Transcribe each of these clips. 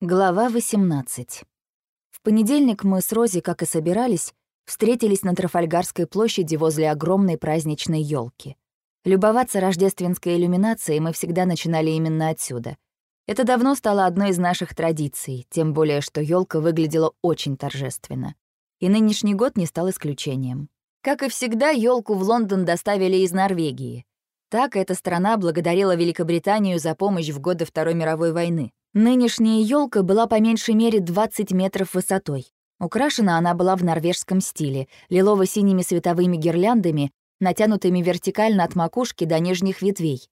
Глава 18. В понедельник мы с Рози, как и собирались, встретились на Трафальгарской площади возле огромной праздничной елки. Любоваться рождественской иллюминацией мы всегда начинали именно отсюда. Это давно стало одной из наших традиций, тем более что елка выглядела очень торжественно. И нынешний год не стал исключением. Как и всегда, елку в Лондон доставили из Норвегии. Так эта страна благодарила Великобританию за помощь в годы Второй мировой войны. Нынешняя елка была по меньшей мере 20 метров высотой. Украшена она была в норвежском стиле, лилово-синими световыми гирляндами, натянутыми вертикально от макушки до нижних ветвей.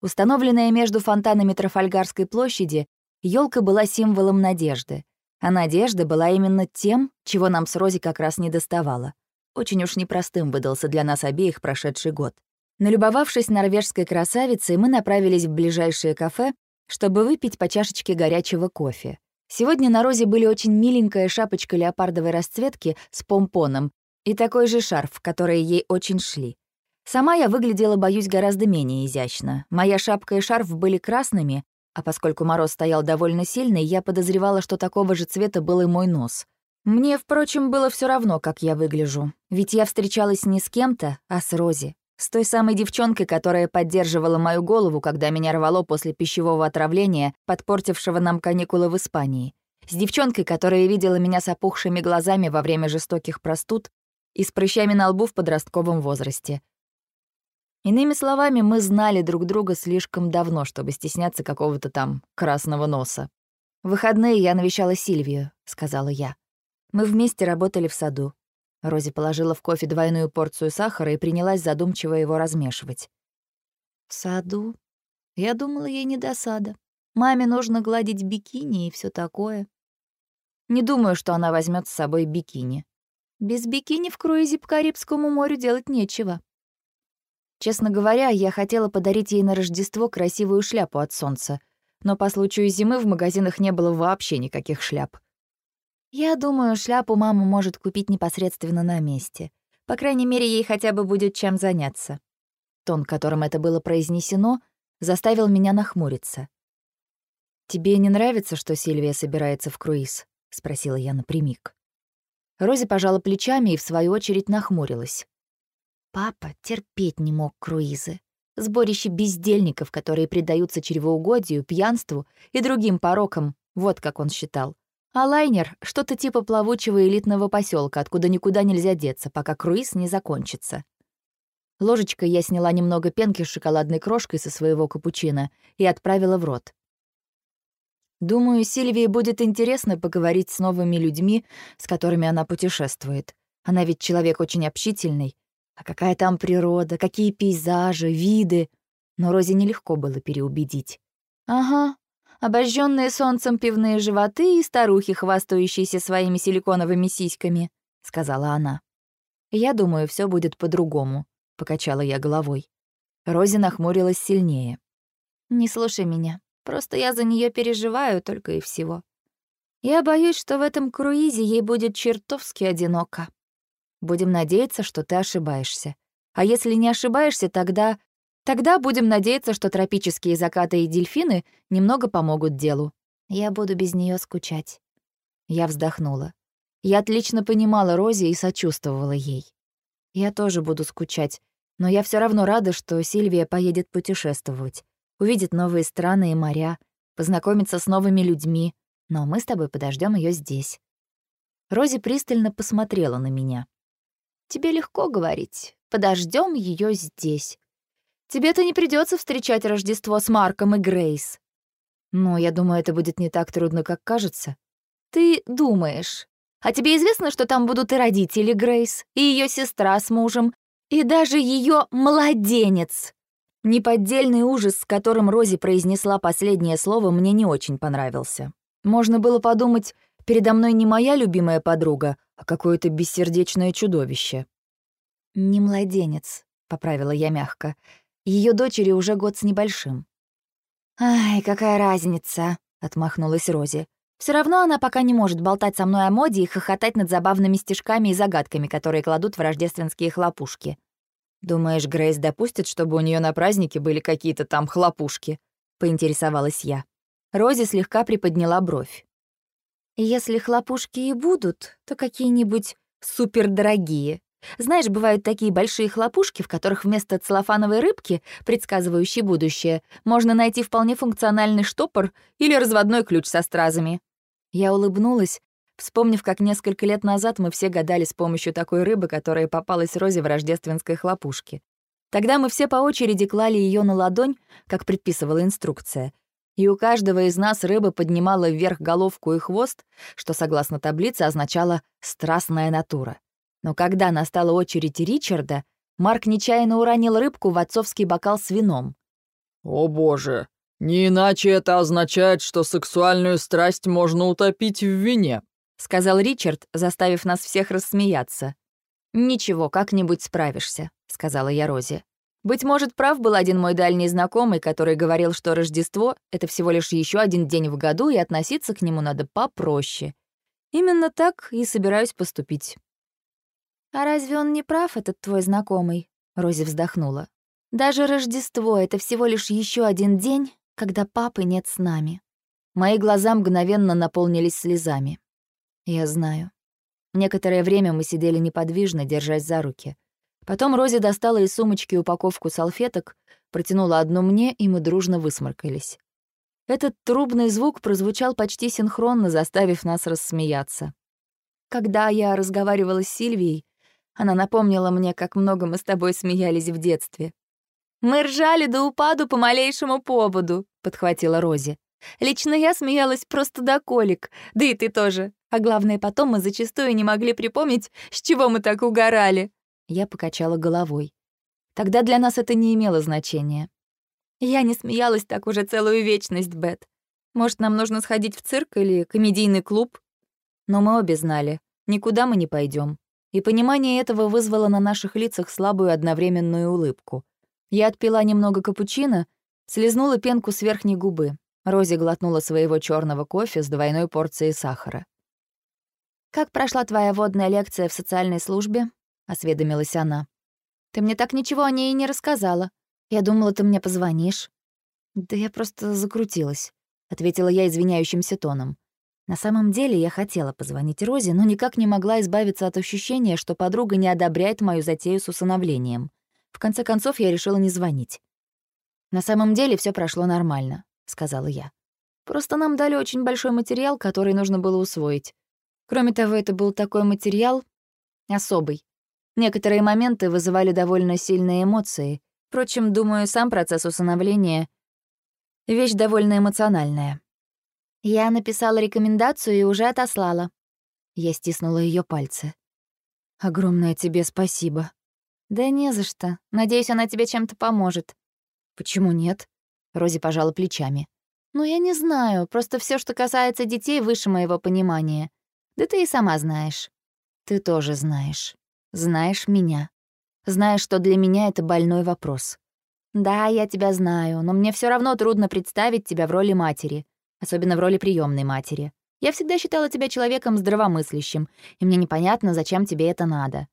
Установленная между фонтанами Трафальгарской площади, елка была символом надежды. А надежда была именно тем, чего нам с Рози как раз не доставало. Очень уж непростым выдался для нас обеих прошедший год. Налюбовавшись норвежской красавицей, мы направились в ближайшее кафе, чтобы выпить по чашечке горячего кофе. Сегодня на Розе были очень миленькая шапочка леопардовой расцветки с помпоном и такой же шарф, которые ей очень шли. Сама я выглядела, боюсь, гораздо менее изящно. Моя шапка и шарф были красными, а поскольку мороз стоял довольно сильный, я подозревала, что такого же цвета был и мой нос. Мне, впрочем, было все равно, как я выгляжу, ведь я встречалась не с кем-то, а с Рози. С той самой девчонкой, которая поддерживала мою голову, когда меня рвало после пищевого отравления, подпортившего нам каникулы в Испании. С девчонкой, которая видела меня с опухшими глазами во время жестоких простуд и с прыщами на лбу в подростковом возрасте. Иными словами, мы знали друг друга слишком давно, чтобы стесняться какого-то там красного носа. «В выходные я навещала Сильвию», — сказала я. «Мы вместе работали в саду. Рози положила в кофе двойную порцию сахара и принялась задумчиво его размешивать. «В саду? Я думала, ей не досада. Маме нужно гладить бикини и все такое. Не думаю, что она возьмет с собой бикини. Без бикини в круизе по Карибскому морю делать нечего. Честно говоря, я хотела подарить ей на Рождество красивую шляпу от солнца, но по случаю зимы в магазинах не было вообще никаких шляп. Я думаю, шляпу мама может купить непосредственно на месте. По крайней мере, ей хотя бы будет чем заняться. Тон, которым это было произнесено, заставил меня нахмуриться. «Тебе не нравится, что Сильвия собирается в круиз?» — спросила я напрямик. Рози пожала плечами и, в свою очередь, нахмурилась. Папа терпеть не мог круизы. Сборище бездельников, которые предаются чревоугодию, пьянству и другим порокам, вот как он считал. А лайнер — что-то типа плавучего элитного поселка, откуда никуда нельзя деться, пока круиз не закончится. Ложечкой я сняла немного пенки с шоколадной крошкой со своего капучино и отправила в рот. Думаю, Сильвии будет интересно поговорить с новыми людьми, с которыми она путешествует. Она ведь человек очень общительный. А какая там природа, какие пейзажи, виды. Но Розе нелегко было переубедить. «Ага, обожженные солнцем пивные животы и старухи, хвастающиеся своими силиконовыми сиськами», — сказала она. «Я думаю, все будет по-другому», — покачала я головой. Рози нахмурилась сильнее. «Не слушай меня. Просто я за нее переживаю только и всего. Я боюсь, что в этом круизе ей будет чертовски одиноко. Будем надеяться, что ты ошибаешься. А если не ошибаешься, тогда Тогда будем надеяться, что тропические закаты и дельфины немного помогут делу. Я буду без нее скучать. Я вздохнула. Я отлично понимала Рози и сочувствовала ей. Я тоже буду скучать, но я все равно рада, что Сильвия поедет путешествовать, увидит новые страны и моря, познакомится с новыми людьми, но мы с тобой подождем ее здесь. Рози пристально посмотрела на меня. «Тебе легко говорить. Подождем ее здесь. Тебе-то не придется встречать Рождество с Марком и Грейс. Но я думаю, это будет не так трудно, как кажется. Ты думаешь. А тебе известно, что там будут и родители Грейс, и ее сестра с мужем, и даже ее младенец. Неподдельный ужас, с которым Рози произнесла последнее слово, мне не очень понравился. Можно было подумать, передо мной не моя любимая подруга, а какое-то бессердечное чудовище. «Не младенец», — поправила я мягко. Ее дочери уже год с небольшим. «Ай, какая разница?» — отмахнулась Рози. Все равно она пока не может болтать со мной о моде и хохотать над забавными стишками и загадками, которые кладут в рождественские хлопушки. «Думаешь, Грейс допустит, чтобы у нее на празднике были какие-то там хлопушки?» — поинтересовалась я. Рози слегка приподняла бровь. «Если хлопушки и будут, то какие-нибудь супердорогие. Знаешь, бывают такие большие хлопушки, в которых вместо целлофановой рыбки, предсказывающей будущее, можно найти вполне функциональный штопор или разводной ключ со стразами». Я улыбнулась, вспомнив, как несколько лет назад мы все гадали с помощью такой рыбы, которая попалась Розе в рождественской хлопушке. Тогда мы все по очереди клали ее на ладонь, как предписывала инструкция. И у каждого из нас рыба поднимала вверх головку и хвост, что, согласно таблице, означало «страстная натура». Но когда настала очередь Ричарда, Марк нечаянно уронил рыбку в отцовский бокал с вином. «О боже, не иначе это означает, что сексуальную страсть можно утопить в вине», сказал Ричард, заставив нас всех рассмеяться. «Ничего, как-нибудь справишься», — сказала я Розе. Быть может, прав был один мой дальний знакомый, который говорил, что Рождество — это всего лишь еще один день в году, и относиться к нему надо попроще. Именно так и собираюсь поступить. «А разве он не прав, этот твой знакомый?» — Рози вздохнула. «Даже Рождество — это всего лишь еще один день, когда папы нет с нами». Мои глаза мгновенно наполнились слезами. Я знаю. Некоторое время мы сидели неподвижно, держась за руки. Потом Рози достала из сумочки упаковку салфеток, протянула одну мне, и мы дружно высморкались. Этот трубный звук прозвучал почти синхронно, заставив нас рассмеяться. Когда я разговаривала с Сильвией, она напомнила мне, как много мы с тобой смеялись в детстве. «Мы ржали до упаду по малейшему поводу», — подхватила Рози. «Лично я смеялась просто до колик, да и ты тоже. А главное, потом мы зачастую не могли припомнить, с чего мы так угорали». Я покачала головой. Тогда для нас это не имело значения. Я не смеялась так уже целую вечность, Бет. Может, нам нужно сходить в цирк или комедийный клуб? Но мы обе знали, никуда мы не пойдем. И понимание этого вызвало на наших лицах слабую одновременную улыбку. Я отпила немного капучино, слезнула пенку с верхней губы. Рози глотнула своего черного кофе с двойной порцией сахара. «Как прошла твоя водная лекция в социальной службе?» — осведомилась она. «Ты мне так ничего о ней и не рассказала. Я думала, ты мне позвонишь». «Да я просто закрутилась», — ответила я извиняющимся тоном. На самом деле я хотела позвонить Розе, но никак не могла избавиться от ощущения, что подруга не одобряет мою затею с усыновлением. В конце концов, я решила не звонить. «На самом деле все прошло нормально», — сказала я. «Просто нам дали очень большой материал, который нужно было усвоить. Кроме того, это был такой материал особый. Некоторые моменты вызывали довольно сильные эмоции. Впрочем, думаю, сам процесс усыновления — вещь довольно эмоциональная. Я написала рекомендацию и уже отослала. Я стиснула ее пальцы. «Огромное тебе спасибо». «Да не за что. Надеюсь, она тебе чем-то поможет». «Почему нет?» Рози пожала плечами. «Ну, я не знаю. Просто все, что касается детей, выше моего понимания. Да ты и сама знаешь. Ты тоже знаешь. Знаешь меня. Знаешь, что для меня это больной вопрос. Да, я тебя знаю, но мне все равно трудно представить тебя в роли матери, особенно в роли приемной матери. Я всегда считала тебя человеком здравомыслящим, и мне непонятно, зачем тебе это надо.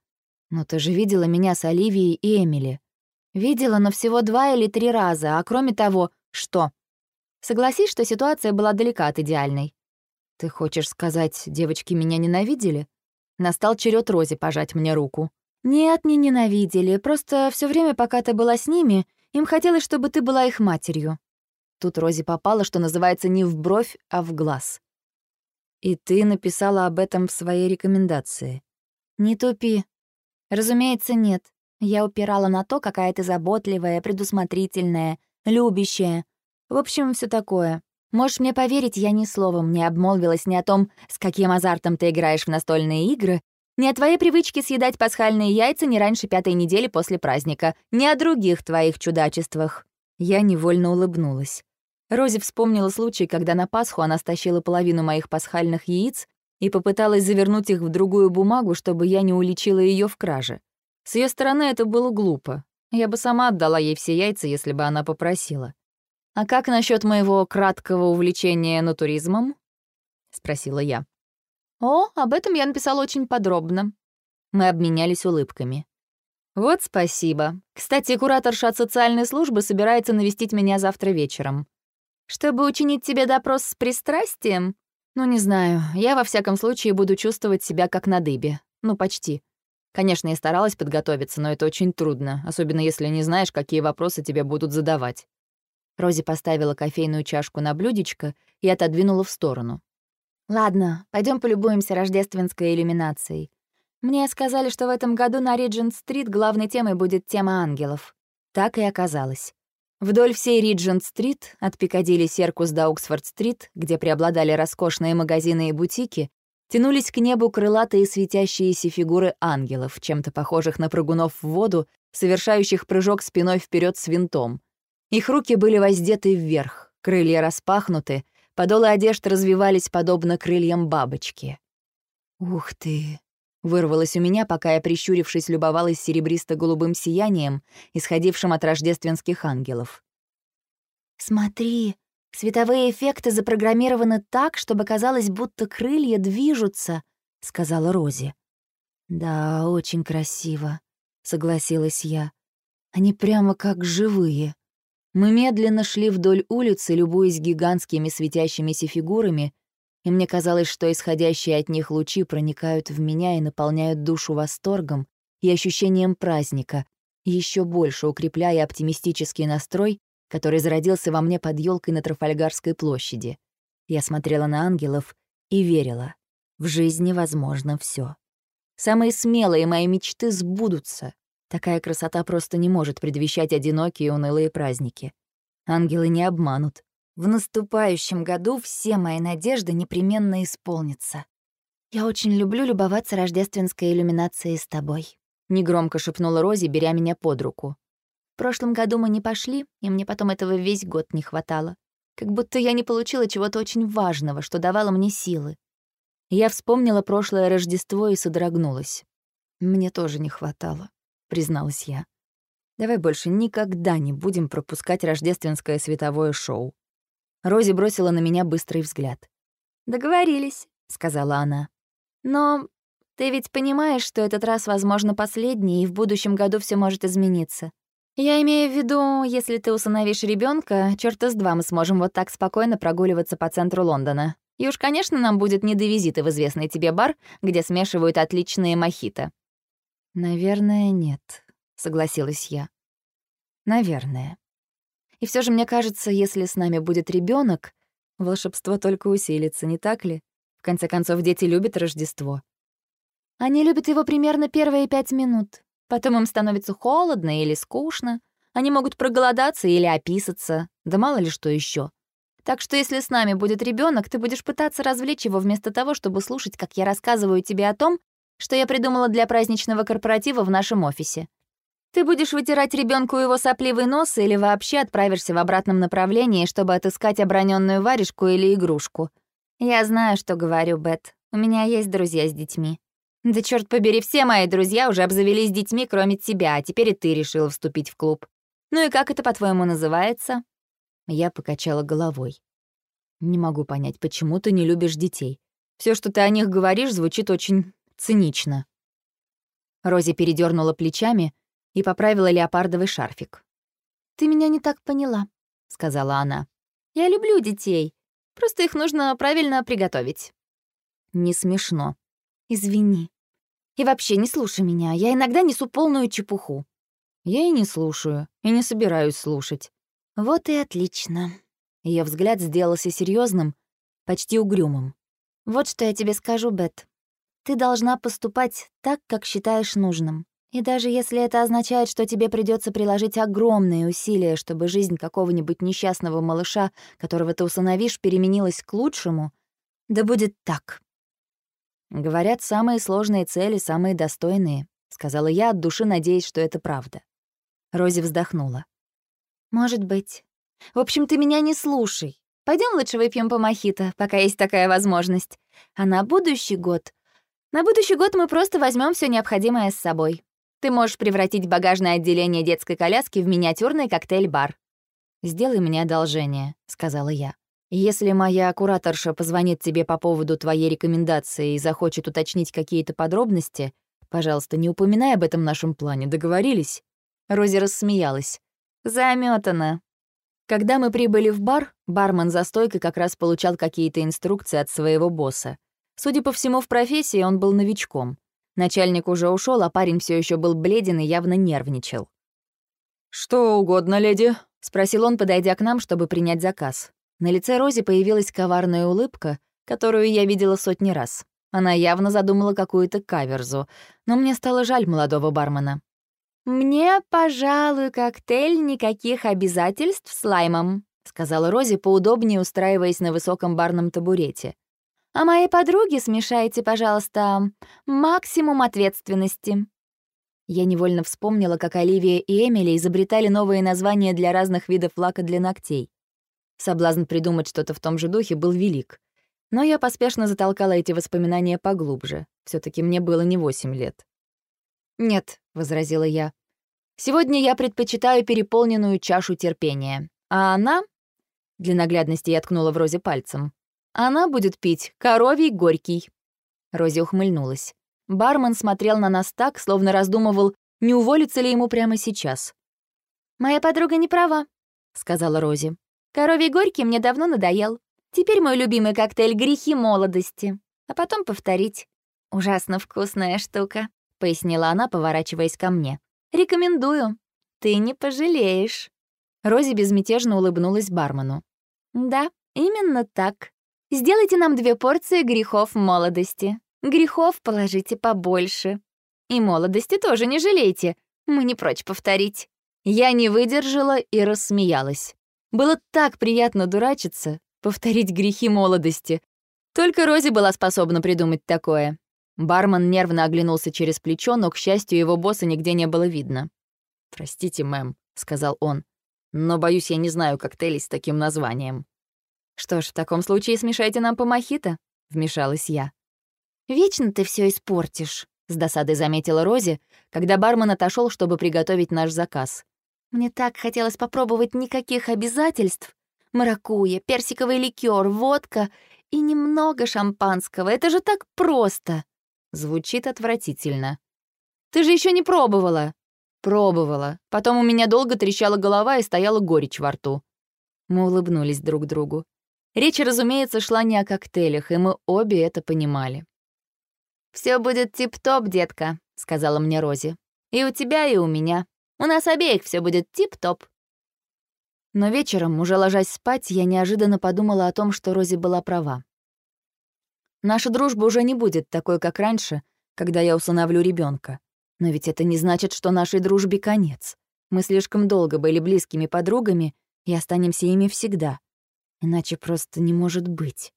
Но ты же видела меня с Оливией и Эмили. Видела, но всего два или три раза, а кроме того, что? Согласись, что ситуация была далека от идеальной. «Ты хочешь сказать, девочки меня ненавидели?» Настал черед Рози пожать мне руку. «Нет, не ненавидели. Просто все время, пока ты была с ними, им хотелось, чтобы ты была их матерью». Тут Рози попала, что называется, не в бровь, а в глаз. «И ты написала об этом в своей рекомендации?» «Не тупи. Разумеется, нет. Я упирала на то, какая ты заботливая, предусмотрительная, любящая. В общем, все такое. Можешь мне поверить, я ни словом не обмолвилась ни о том, с каким азартом ты играешь в настольные игры, ни о твоей привычке съедать пасхальные яйца не раньше пятой недели после праздника, ни о других твоих чудачествах». Я невольно улыбнулась. Рози вспомнила случай, когда на Пасху она стащила половину моих пасхальных яиц и попыталась завернуть их в другую бумагу, чтобы я не уличила ее в краже. С ее стороны это было глупо. Я бы сама отдала ей все яйца, если бы она попросила. «А как насчет моего краткого увлечения натуризмом?» — спросила я. «О, об этом я написала очень подробно». Мы обменялись улыбками. «Вот спасибо. Кстати, кураторша от социальной службы собирается навестить меня завтра вечером». Чтобы учинить тебе допрос с пристрастием? Ну, не знаю, я во всяком случае буду чувствовать себя как на дыбе. Ну, почти. Конечно, я старалась подготовиться, но это очень трудно, особенно если не знаешь, какие вопросы тебе будут задавать. Рози поставила кофейную чашку на блюдечко и отодвинула в сторону. «Ладно, пойдем полюбуемся рождественской иллюминацией. Мне сказали, что в этом году на Риджент-стрит главной темой будет тема ангелов. Так и оказалось. Вдоль всей Риджент-стрит, от Пикадилли Серкус до Оксфорд-стрит, где преобладали роскошные магазины и бутики, тянулись к небу крылатые светящиеся фигуры ангелов, чем-то похожих на прыгунов в воду, совершающих прыжок спиной вперед с винтом. Их руки были воздеты вверх, крылья распахнуты, подолы одежд развивались подобно крыльям бабочки. «Ух ты!» — вырвалось у меня, пока я, прищурившись, любовалась серебристо-голубым сиянием, исходившим от рождественских ангелов. «Смотри, световые эффекты запрограммированы так, чтобы казалось, будто крылья движутся», — сказала Рози. «Да, очень красиво», — согласилась я. «Они прямо как живые». Мы медленно шли вдоль улицы, любуясь гигантскими светящимися фигурами, и мне казалось, что исходящие от них лучи проникают в меня и наполняют душу восторгом и ощущением праздника, еще больше укрепляя оптимистический настрой, который зародился во мне под елкой на Трафальгарской площади. Я смотрела на ангелов и верила. В жизни возможно все. Самые смелые мои мечты сбудутся. Такая красота просто не может предвещать одинокие унылые праздники. Ангелы не обманут. В наступающем году все мои надежды непременно исполнятся. «Я очень люблю любоваться рождественской иллюминацией с тобой», — негромко шепнула Рози, беря меня под руку. «В прошлом году мы не пошли, и мне потом этого весь год не хватало. Как будто я не получила чего-то очень важного, что давало мне силы. Я вспомнила прошлое Рождество и содрогнулась. Мне тоже не хватало. — призналась я. «Давай больше никогда не будем пропускать рождественское световое шоу». Рози бросила на меня быстрый взгляд. «Договорились», — сказала она. «Но ты ведь понимаешь, что этот раз, возможно, последний, и в будущем году все может измениться. Я имею в виду, если ты усыновишь ребенка, чёрта с два мы сможем вот так спокойно прогуливаться по центру Лондона. И уж, конечно, нам будет не до визита в известный тебе бар, где смешивают отличные мохито. «Наверное, нет», — согласилась я. «Наверное. И все же мне кажется, если с нами будет ребенок, волшебство только усилится, не так ли? В конце концов, дети любят Рождество. Они любят его примерно первые пять минут. Потом им становится холодно или скучно. Они могут проголодаться или описаться, да мало ли что еще. Так что если с нами будет ребенок, ты будешь пытаться развлечь его вместо того, чтобы слушать, как я рассказываю тебе о том, что я придумала для праздничного корпоратива в нашем офисе. Ты будешь вытирать ребенку его сопливый нос или вообще отправишься в обратном направлении, чтобы отыскать оброненную варежку или игрушку. Я знаю, что говорю, Бет. У меня есть друзья с детьми. Да черт побери, все мои друзья уже обзавелись детьми, кроме тебя, а теперь и ты решила вступить в клуб. Ну и как это, по-твоему, называется? Я покачала головой. Не могу понять, почему ты не любишь детей. Все, что ты о них говоришь, звучит очень Цинично. Рози передернула плечами и поправила леопардовый шарфик. «Ты меня не так поняла», — сказала она. «Я люблю детей. Просто их нужно правильно приготовить». «Не смешно». «Извини. И вообще не слушай меня. Я иногда несу полную чепуху». «Я и не слушаю, и не собираюсь слушать». «Вот и отлично». Ее взгляд сделался серьезным, почти угрюмым. «Вот что я тебе скажу, Бет. Ты должна поступать так, как считаешь нужным. И даже если это означает, что тебе придется приложить огромные усилия, чтобы жизнь какого-нибудь несчастного малыша, которого ты усыновишь, переменилась к лучшему, да будет так. Говорят, самые сложные цели — самые достойные, — сказала я от души, надеясь, что это правда. Рози вздохнула. «Может быть. В общем, ты меня не слушай. Пойдем лучше выпьем по мохито, пока есть такая возможность. А на будущий год на будущий год мы просто возьмем все необходимое с собой. Ты можешь превратить багажное отделение детской коляски в миниатюрный коктейль-бар. «Сделай мне одолжение», — сказала я. «Если моя кураторша позвонит тебе по поводу твоей рекомендации и захочет уточнить какие-то подробности, пожалуйста, не упоминай об этом нашем плане, договорились?» Рози рассмеялась. «Замётано. Когда мы прибыли в бар, бармен за стойкой как раз получал какие-то инструкции от своего босса. Судя по всему, в профессии он был новичком. Начальник уже ушел, а парень все еще был бледен и явно нервничал. «Что угодно, леди?» — спросил он, подойдя к нам, чтобы принять заказ. На лице Рози появилась коварная улыбка, которую я видела сотни раз. Она явно задумала какую-то каверзу, но мне стало жаль молодого бармена. «Мне, пожалуй, коктейль никаких обязательств с лаймом», сказала Рози, поудобнее устраиваясь на высоком барном табурете. «А моей подруге смешайте, пожалуйста, максимум ответственности». Я невольно вспомнила, как Оливия и Эмили изобретали новые названия для разных видов лака для ногтей. Соблазн придумать что-то в том же духе был велик. Но я поспешно затолкала эти воспоминания поглубже. все таки мне было не восемь лет. «Нет», — возразила я. «Сегодня я предпочитаю переполненную чашу терпения. А она...» Для наглядности я ткнула в Розе пальцем. «Она будет пить коровий горький». Рози ухмыльнулась. Бармен смотрел на нас так, словно раздумывал, не уволиться ли ему прямо сейчас. «Моя подруга не права», — сказала Рози. «Коровий горький мне давно надоел. Теперь мой любимый коктейль — грехи молодости. А потом повторить. Ужасно вкусная штука», — пояснила она, поворачиваясь ко мне. «Рекомендую. Ты не пожалеешь». Рози безмятежно улыбнулась бармену. «Да, именно так. Сделайте нам две порции грехов молодости. Грехов положите побольше. И молодости тоже не жалейте. Мы не прочь повторить». Я не выдержала и рассмеялась. Было так приятно дурачиться, повторить грехи молодости. Только Рози была способна придумать такое. Бармен нервно оглянулся через плечо, но, к счастью, его босса нигде не было видно. «Простите, мэм», — сказал он, «но, боюсь, я не знаю коктейлей с таким названием». «Что ж, в таком случае смешайте нам по мохито», — вмешалась я. «Вечно ты все испортишь», — с досадой заметила Рози, когда бармен отошел, чтобы приготовить наш заказ. «Мне так хотелось попробовать никаких обязательств. Маракуйя, персиковый ликер, водка и немного шампанского. Это же так просто!» Звучит отвратительно. «Ты же еще не пробовала!» «Пробовала. Потом у меня долго трещала голова и стояла горечь во рту». Мы улыбнулись друг другу. Речь, разумеется, шла не о коктейлях, и мы обе это понимали. Все будет тип-топ, детка», — сказала мне Рози. «И у тебя, и у меня. У нас обеих все будет тип-топ». Но вечером, уже ложась спать, я неожиданно подумала о том, что Рози была права. Наша дружба уже не будет такой, как раньше, когда я усыновлю ребенка. Но ведь это не значит, что нашей дружбе конец. Мы слишком долго были близкими подругами и останемся ими всегда. Иначе просто не может быть.